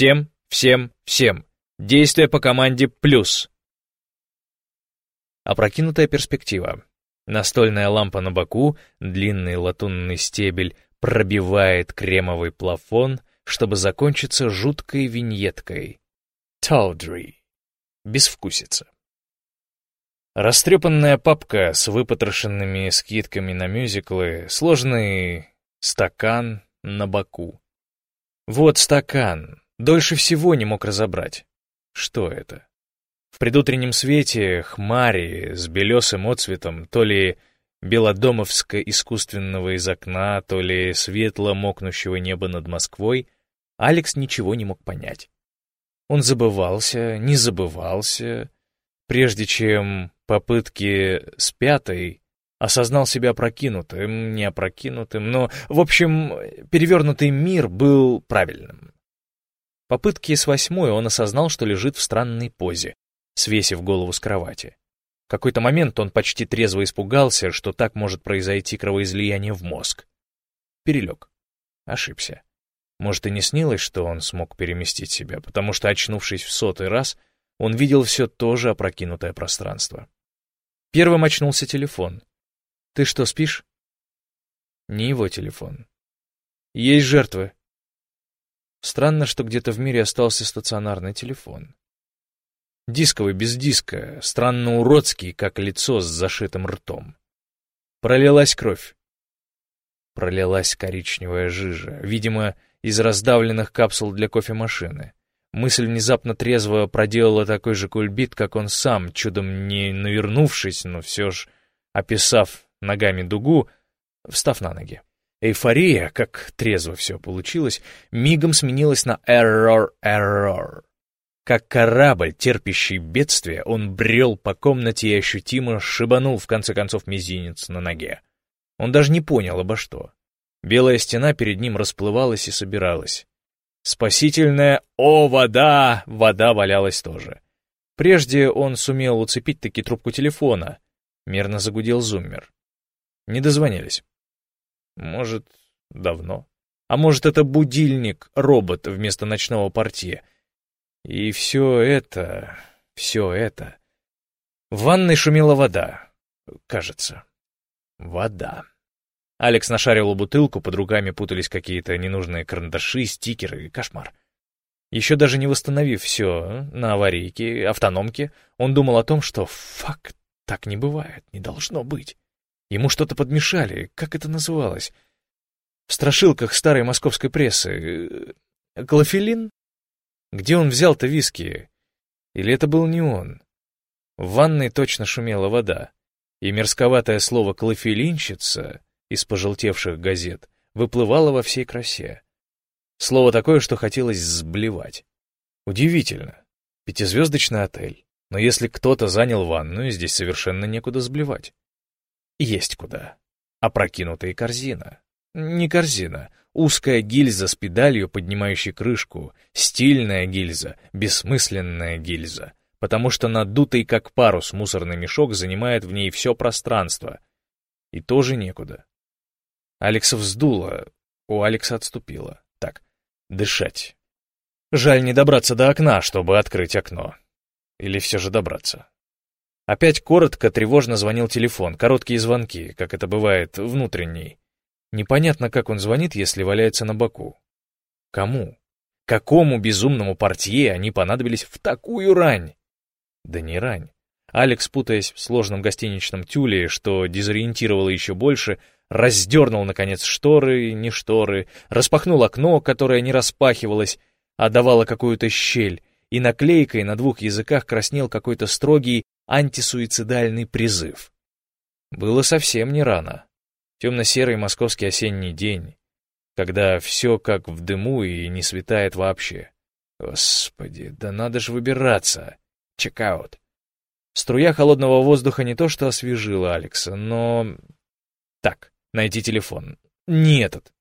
Всем, всем, всем. Действие по команде «плюс». Опрокинутая перспектива. Настольная лампа на боку, длинный латунный стебель пробивает кремовый плафон, чтобы закончиться жуткой виньеткой. Таудри. Безвкусица. Растрепанная папка с выпотрошенными скидками на мюзиклы, сложный стакан на боку. Вот стакан. Дольше всего не мог разобрать. Что это? В предутреннем свете хмари с белесым отцветом, то ли белодомовско-искусственного из окна, то ли светло мокнущего неба над Москвой, Алекс ничего не мог понять. Он забывался, не забывался, прежде чем попытки с пятой осознал себя опрокинутым, не опрокинутым, но, в общем, перевернутый мир был правильным. Попытки с восьмой он осознал, что лежит в странной позе, свесив голову с кровати. В какой-то момент он почти трезво испугался, что так может произойти кровоизлияние в мозг. Перелег. Ошибся. Может, и не снилось, что он смог переместить себя, потому что, очнувшись в сотый раз, он видел все то же опрокинутое пространство. Первым очнулся телефон. «Ты что, спишь?» Не его телефон. «Есть жертвы». Странно, что где-то в мире остался стационарный телефон. Дисковый, без диска, странно уродский, как лицо с зашитым ртом. Пролилась кровь. Пролилась коричневая жижа, видимо, из раздавленных капсул для кофемашины. Мысль внезапно трезво проделала такой же кульбит, как он сам, чудом не навернувшись, но все ж описав ногами дугу, встав на ноги. Эйфория, как трезво все получилось, мигом сменилась на error, error. Как корабль, терпящий бедствие, он брел по комнате и ощутимо шибанул, в конце концов, мизинец на ноге. Он даже не понял, обо что. Белая стена перед ним расплывалась и собиралась. Спасительная «О, вода!» вода валялась тоже. Прежде он сумел уцепить-таки трубку телефона. Мерно загудел зуммер. Не дозвонились. Может, давно. А может, это будильник, робот вместо ночного портье. И все это, все это... В ванной шумела вода, кажется. Вода. Алекс нашаривал бутылку, под руками путались какие-то ненужные карандаши, стикеры, кошмар. Еще даже не восстановив все на аварийке, автономке, он думал о том, что факт так не бывает, не должно быть. Ему что-то подмешали, как это называлось? В страшилках старой московской прессы. Клофелин? Где он взял-то виски? Или это был не он? В ванной точно шумела вода, и мерзковатое слово «клофелинщица» из пожелтевших газет выплывало во всей красе. Слово такое, что хотелось сблевать. Удивительно. Пятизвездочный отель. Но если кто-то занял ванную, здесь совершенно некуда сблевать. Есть куда. Опрокинутая корзина. Не корзина. Узкая гильза с педалью, поднимающей крышку. Стильная гильза. Бессмысленная гильза. Потому что надутый как парус мусорный мешок занимает в ней все пространство. И тоже некуда. Алекса вздуло. У Алекса отступило. Так, дышать. Жаль не добраться до окна, чтобы открыть окно. Или все же добраться. Опять коротко, тревожно звонил телефон, короткие звонки, как это бывает, внутренний. Непонятно, как он звонит, если валяется на боку. Кому? Какому безумному портье они понадобились в такую рань? Да не рань. Алекс, путаясь в сложном гостиничном тюле, что дезориентировало еще больше, раздернул, наконец, шторы, не шторы, распахнул окно, которое не распахивалось, а давало какую-то щель, и наклейкой на двух языках краснел какой-то строгий антисуицидальный призыв. Было совсем не рано. Темно-серый московский осенний день, когда все как в дыму и не светает вообще. Господи, да надо же выбираться. Чекаут. Струя холодного воздуха не то что освежила Алекса, но... Так, найти телефон. Не этот.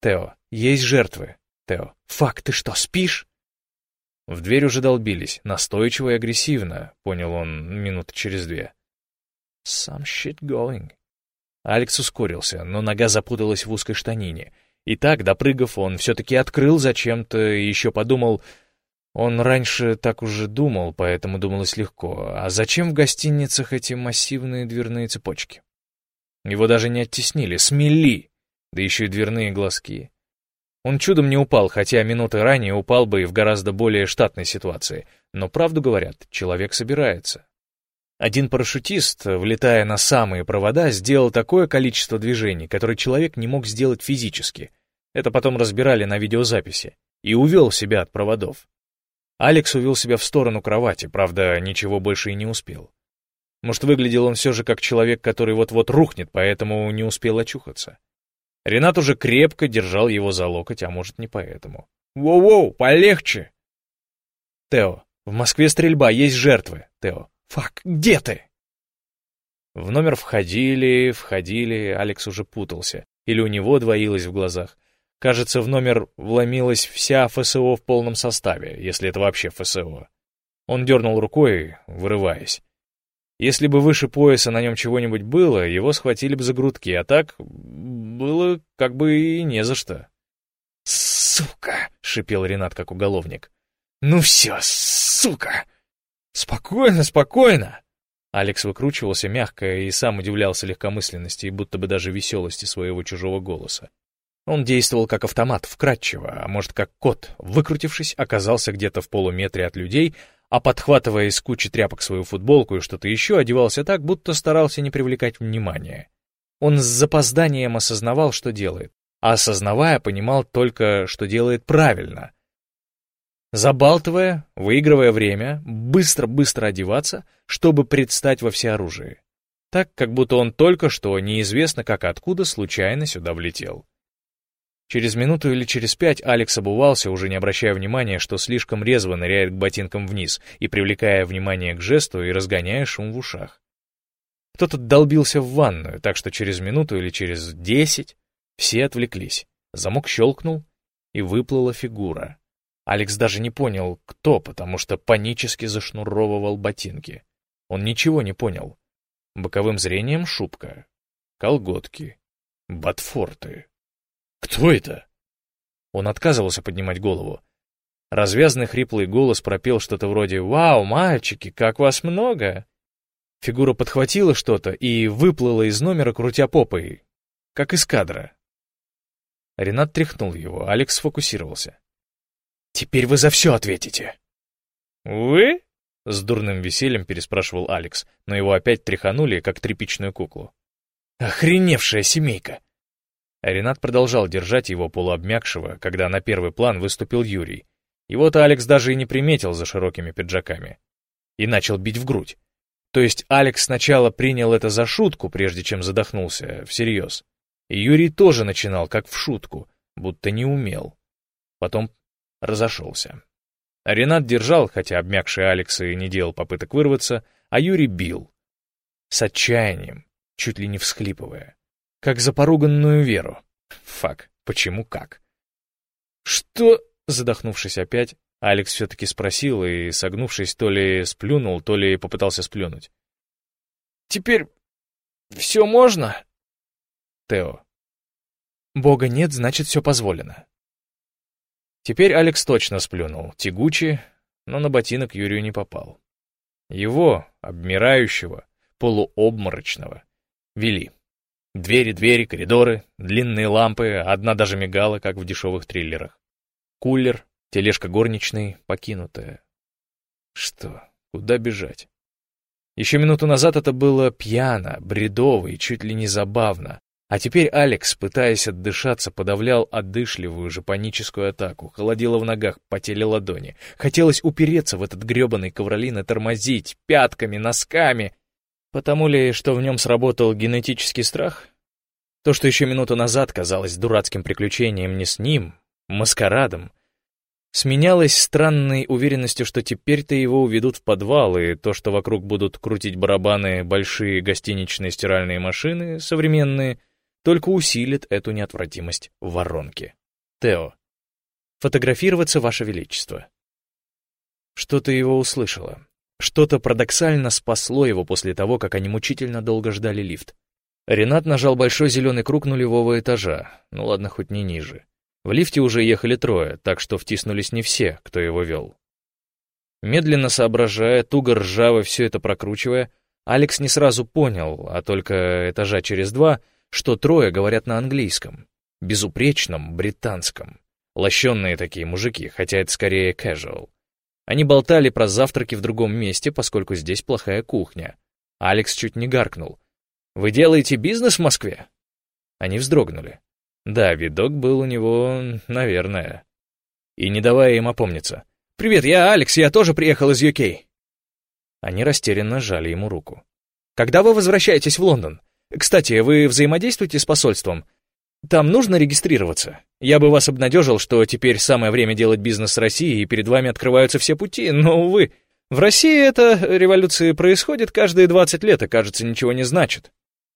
Тео, есть жертвы. Тео, фак, ты что, спишь? В дверь уже долбились, настойчиво и агрессивно, понял он минут через две. Some shit going. Алекс ускорился, но нога запуталась в узкой штанине, И так, допрыгав, он все-таки открыл зачем-то и еще подумал... Он раньше так уже думал, поэтому думалось легко. А зачем в гостиницах эти массивные дверные цепочки? Его даже не оттеснили, смели, да еще и дверные глазки. Он чудом не упал, хотя минуты ранее упал бы и в гораздо более штатной ситуации. Но правду говорят, человек собирается. Один парашютист, влетая на самые провода, сделал такое количество движений, которое человек не мог сделать физически. Это потом разбирали на видеозаписи. И увел себя от проводов. Алекс увел себя в сторону кровати, правда, ничего больше и не успел. Может, выглядел он все же как человек, который вот-вот рухнет, поэтому не успел очухаться. Ренат уже крепко держал его за локоть, а может, не поэтому. «Воу-воу, полегче!» «Тео, в Москве стрельба, есть жертвы, Тео. Фак, где ты?» В номер входили, входили, Алекс уже путался. Или у него двоилось в глазах. Кажется, в номер вломилась вся ФСО в полном составе, если это вообще ФСО. Он дернул рукой, вырываясь. Если бы выше пояса на нем чего-нибудь было, его схватили бы за грудки, а так было как бы и не за что. «Сука!» — шипел Ренат, как уголовник. «Ну все, сука!» «Спокойно, спокойно!» Алекс выкручивался мягко и сам удивлялся легкомысленности и будто бы даже веселости своего чужого голоса. Он действовал как автомат, вкратчиво, а может как кот, выкрутившись, оказался где-то в полуметре от людей, а подхватывая из кучи тряпок свою футболку и что-то еще, одевался так, будто старался не привлекать внимания. Он с запозданием осознавал, что делает, а осознавая, понимал только, что делает правильно. Забалтывая, выигрывая время, быстро-быстро одеваться, чтобы предстать во всеоружии. Так, как будто он только что, неизвестно как откуда, случайно сюда влетел. Через минуту или через пять Алекс обувался, уже не обращая внимания, что слишком резво ныряет к ботинкам вниз и привлекая внимание к жесту и разгоняя шум в ушах. Кто-то долбился в ванную, так что через минуту или через десять все отвлеклись. Замок щелкнул, и выплыла фигура. Алекс даже не понял, кто, потому что панически зашнуровывал ботинки. Он ничего не понял. Боковым зрением шубка, колготки, ботфорты. «Кто это?» Он отказывался поднимать голову. Развязный хриплый голос пропел что-то вроде «Вау, мальчики, как вас много!» Фигура подхватила что-то и выплыла из номера, крутя попой, как из кадра. Ренат тряхнул его, Алекс сфокусировался. «Теперь вы за все ответите!» «Вы?» — с дурным весельем переспрашивал Алекс, но его опять тряханули, как тряпичную куклу. «Охреневшая семейка! Ренат продолжал держать его полуобмякшего, когда на первый план выступил Юрий. Его-то Алекс даже и не приметил за широкими пиджаками. И начал бить в грудь. То есть Алекс сначала принял это за шутку, прежде чем задохнулся, всерьез. И Юрий тоже начинал, как в шутку, будто не умел. Потом разошелся. А Ренат держал, хотя обмякший Алекс и не делал попыток вырваться, а Юрий бил. С отчаянием, чуть ли не всхлипывая как за поруганную веру. Фак, почему как? Что? Задохнувшись опять, Алекс все-таки спросил и, согнувшись, то ли сплюнул, то ли попытался сплюнуть. «Теперь все можно?» Тео. «Бога нет, значит, все позволено». Теперь Алекс точно сплюнул, тягуче, но на ботинок Юрию не попал. Его, обмирающего, полуобморочного, вели. Двери, двери, коридоры, длинные лампы, одна даже мигала, как в дешевых триллерах. Кулер, тележка горничной, покинутая. Что? Куда бежать? Еще минуту назад это было пьяно, бредово и чуть ли не забавно. А теперь Алекс, пытаясь отдышаться, подавлял отдышливую же паническую атаку, холодило в ногах, потели ладони. Хотелось упереться в этот гребаный ковролин и тормозить пятками, носками, Потому ли, что в нем сработал генетический страх? То, что еще минуту назад казалось дурацким приключением не с ним, маскарадом, сменялось странной уверенностью, что теперь-то его уведут в подвал, и то, что вокруг будут крутить барабаны большие гостиничные стиральные машины, современные, только усилит эту неотвратимость в воронке. Тео. Фотографироваться, Ваше Величество. Что-то его услышала. Что-то парадоксально спасло его после того, как они мучительно долго ждали лифт. Ренат нажал большой зеленый круг нулевого этажа, ну ладно, хоть не ниже. В лифте уже ехали трое, так что втиснулись не все, кто его вел. Медленно соображая, туго ржаво все это прокручивая, Алекс не сразу понял, а только этажа через два, что трое говорят на английском, безупречном британском. Лощенные такие мужики, хотя это скорее casual. Они болтали про завтраки в другом месте, поскольку здесь плохая кухня. Алекс чуть не гаркнул. «Вы делаете бизнес в Москве?» Они вздрогнули. Да, видок был у него, наверное. И не давая им опомниться. «Привет, я Алекс, я тоже приехал из UK». Они растерянно сжали ему руку. «Когда вы возвращаетесь в Лондон? Кстати, вы взаимодействуете с посольством? Там нужно регистрироваться. Я бы вас обнадежил, что теперь самое время делать бизнес с Россией, и перед вами открываются все пути, но, увы, в России эта революция происходит каждые 20 лет и, кажется, ничего не значит.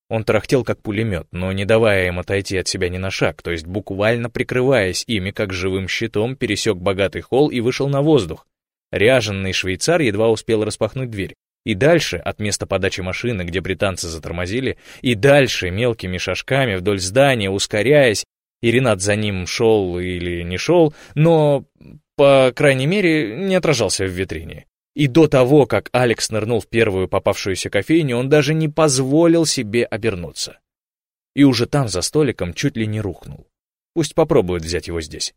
Он тарахтел как пулемет, но не давая им отойти от себя ни на шаг, то есть буквально прикрываясь ими как живым щитом, пересек богатый холл и вышел на воздух. Ряженный швейцар едва успел распахнуть дверь. И дальше, от места подачи машины, где британцы затормозили, и дальше мелкими шажками вдоль здания, ускоряясь, и Ренат за ним шел или не шел, но, по крайней мере, не отражался в витрине. И до того, как Алекс нырнул в первую попавшуюся кофейню, он даже не позволил себе обернуться. И уже там, за столиком, чуть ли не рухнул. Пусть попробуют взять его здесь.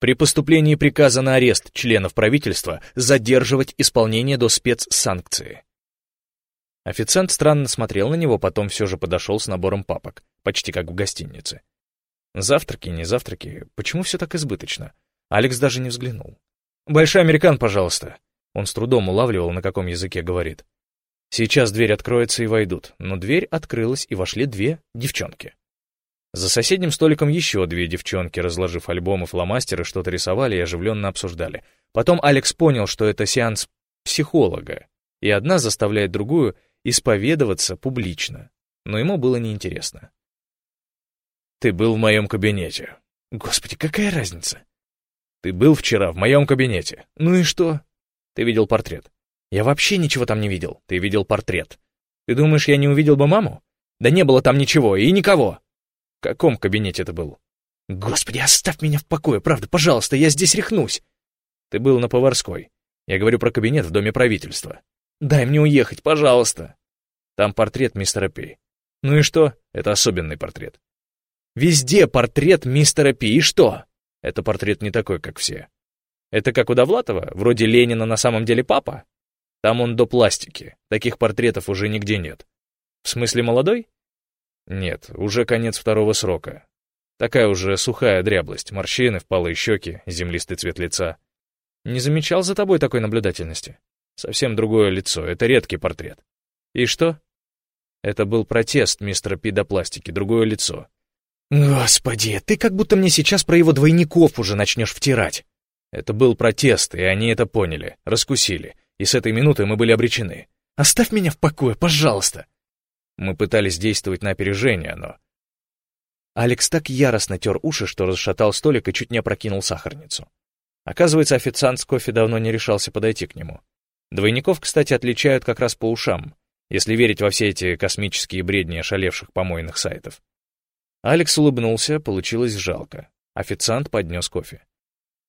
При поступлении приказа на арест членов правительства задерживать исполнение до спецсанкции. Официант странно смотрел на него, потом все же подошел с набором папок, почти как в гостинице. Завтраки, не завтраки, почему все так избыточно? Алекс даже не взглянул. «Большой американ, пожалуйста». Он с трудом улавливал, на каком языке говорит. Сейчас дверь откроется и войдут, но дверь открылась, и вошли две девчонки. За соседним столиком еще две девчонки, разложив альбомы, фломастеры, что-то рисовали и оживленно обсуждали. Потом Алекс понял, что это сеанс психолога, и одна заставляет другую исповедоваться публично. Но ему было неинтересно. «Ты был в моем кабинете». «Господи, какая разница?» Ты был вчера в моем кабинете. Ну и что? Ты видел портрет. Я вообще ничего там не видел. Ты видел портрет. Ты думаешь, я не увидел бы маму? Да не было там ничего и никого. В каком кабинете ты был? Господи, оставь меня в покое, правда, пожалуйста, я здесь рехнусь. Ты был на Поварской. Я говорю про кабинет в Доме правительства. Дай мне уехать, пожалуйста. Там портрет мистера Пи. Ну и что? Это особенный портрет. Везде портрет мистера Пи, и что? Это портрет не такой, как все. Это как у Довлатова, вроде Ленина на самом деле папа? Там он до пластики, таких портретов уже нигде нет. В смысле молодой? Нет, уже конец второго срока. Такая уже сухая дряблость, морщины, впалые щеки, землистый цвет лица. Не замечал за тобой такой наблюдательности? Совсем другое лицо, это редкий портрет. И что? Это был протест мистера Пи до пластики, другое лицо. «Господи, ты как будто мне сейчас про его двойников уже начнешь втирать». Это был протест, и они это поняли, раскусили, и с этой минуты мы были обречены. «Оставь меня в покое, пожалуйста!» Мы пытались действовать на опережение, но... Алекс так яростно тер уши, что расшатал столик и чуть не опрокинул сахарницу. Оказывается, официант с кофе давно не решался подойти к нему. Двойников, кстати, отличают как раз по ушам, если верить во все эти космические бредни ошалевших помойных сайтов. Алекс улыбнулся, получилось жалко. Официант поднес кофе.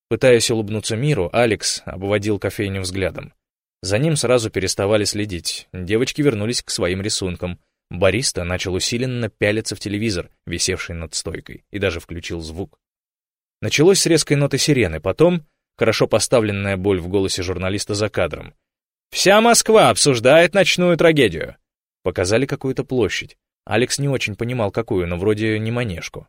Пытаясь улыбнуться миру, Алекс обводил кофейню взглядом. За ним сразу переставали следить. Девочки вернулись к своим рисункам. Бариста начал усиленно пялиться в телевизор, висевший над стойкой, и даже включил звук. Началось с резкой ноты сирены, потом хорошо поставленная боль в голосе журналиста за кадром. «Вся Москва обсуждает ночную трагедию!» Показали какую-то площадь. Алекс не очень понимал, какую, но вроде не манежку.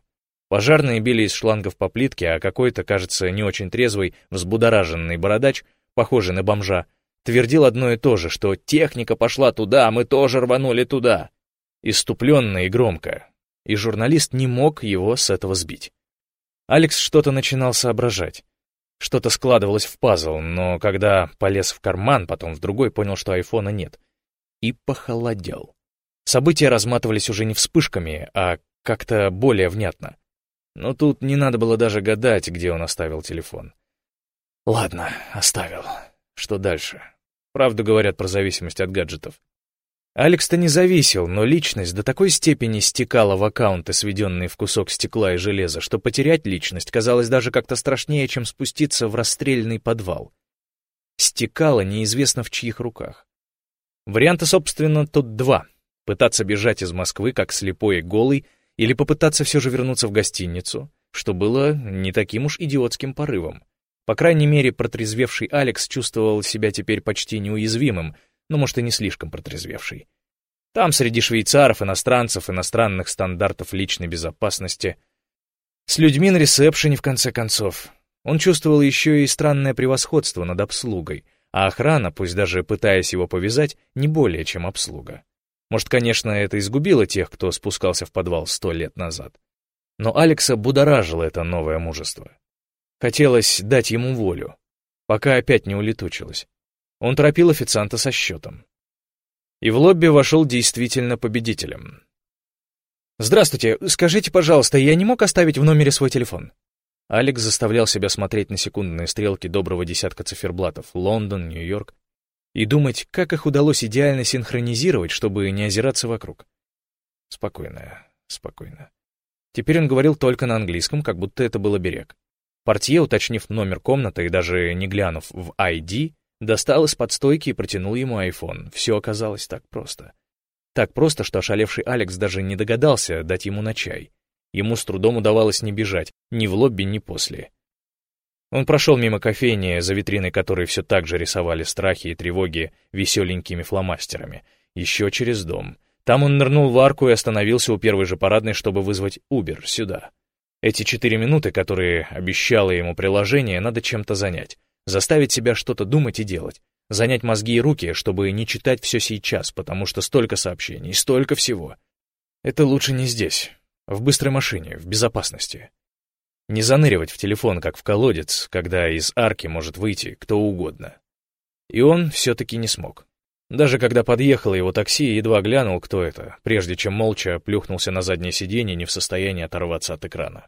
Пожарные били из шлангов по плитке, а какой-то, кажется, не очень трезвый, взбудораженный бородач, похожий на бомжа, твердил одно и то же, что техника пошла туда, а мы тоже рванули туда. Иступленно и громко. И журналист не мог его с этого сбить. Алекс что-то начинал соображать. Что-то складывалось в пазл, но когда полез в карман, потом в другой, понял, что айфона нет. И похолодел. События разматывались уже не вспышками, а как-то более внятно. Но тут не надо было даже гадать, где он оставил телефон. Ладно, оставил. Что дальше? Правду говорят про зависимость от гаджетов. Алекс-то не зависел, но личность до такой степени стекала в аккаунты, сведенные в кусок стекла и железа, что потерять личность казалось даже как-то страшнее, чем спуститься в расстрельный подвал. Стекала неизвестно в чьих руках. Варианты, собственно, тут два. Пытаться бежать из Москвы, как слепой и голый, или попытаться все же вернуться в гостиницу, что было не таким уж идиотским порывом. По крайней мере, протрезвевший Алекс чувствовал себя теперь почти неуязвимым, но, может, и не слишком протрезвевший. Там среди швейцаров, иностранцев, иностранных стандартов личной безопасности. С людьми на ресепшене, в конце концов. Он чувствовал еще и странное превосходство над обслугой, а охрана, пусть даже пытаясь его повязать, не более чем обслуга. Может, конечно, это изгубило тех, кто спускался в подвал сто лет назад. Но Алекса будоражило это новое мужество. Хотелось дать ему волю, пока опять не улетучилось. Он торопил официанта со счетом. И в лобби вошел действительно победителем. «Здравствуйте, скажите, пожалуйста, я не мог оставить в номере свой телефон?» Алекс заставлял себя смотреть на секундные стрелки доброго десятка циферблатов Лондон, Нью-Йорк и думать, как их удалось идеально синхронизировать, чтобы не озираться вокруг. Спокойно, спокойно. Теперь он говорил только на английском, как будто это был оберег. Портье, уточнив номер комнаты и даже не глянув в ID, Достал из-под стойки и протянул ему айфон. Все оказалось так просто. Так просто, что ошалевший Алекс даже не догадался дать ему на чай. Ему с трудом удавалось не бежать, ни в лобби, ни после. Он прошел мимо кофейни, за витриной которой все так же рисовали страхи и тревоги веселенькими фломастерами. Еще через дом. Там он нырнул в арку и остановился у первой же парадной, чтобы вызвать Убер сюда. Эти четыре минуты, которые обещало ему приложение, надо чем-то занять. Заставить себя что-то думать и делать. Занять мозги и руки, чтобы не читать все сейчас, потому что столько сообщений, столько всего. Это лучше не здесь, в быстрой машине, в безопасности. Не заныривать в телефон, как в колодец, когда из арки может выйти кто угодно. И он все-таки не смог. Даже когда подъехало его такси, едва глянул, кто это, прежде чем молча плюхнулся на заднее сиденье, не в состоянии оторваться от экрана.